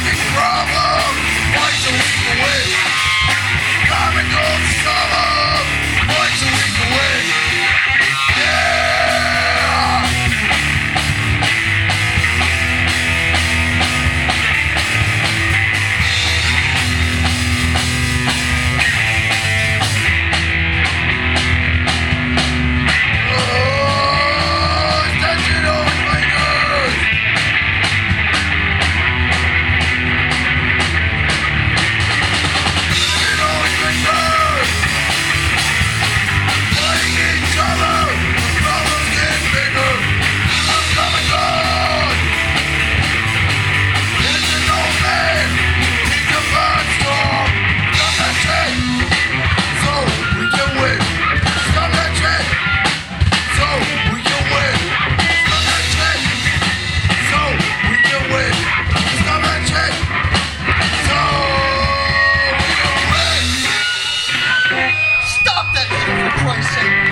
problem. Why so away? Comical for